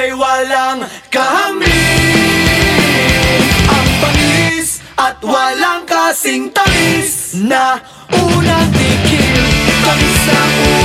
ay walang kahamig Ang panis at walang kasing tamis Na unang tikim, tamis na unang